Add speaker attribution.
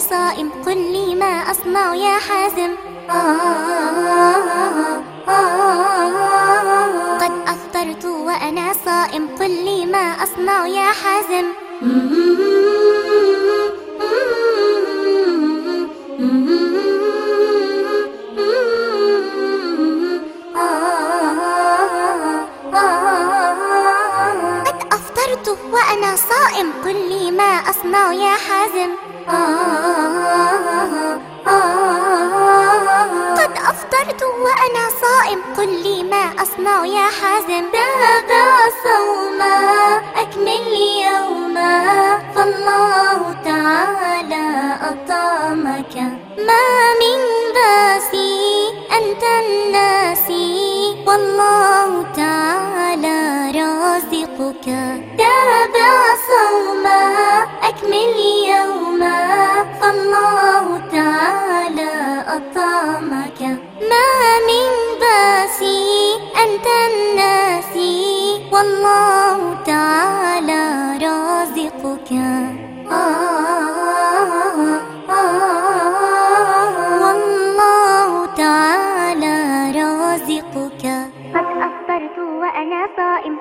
Speaker 1: صائم قل لي ما أصنع يا حازم. قد أفطرت وأنا صائم قل لي ما أصنع يا حازم. وأنا صائم قل لي ما أصنع يا حازم. قد أفطرت وأنا صائم قل لي ما أصنع يا حازم. تابع صوما أكمل يوما. فالله تعالى أطعمك. ما من باسي أنت الناسي. والله تعالى رازقك. بكى والله تعالى رازقك. قد أفطرت وأنا صائم.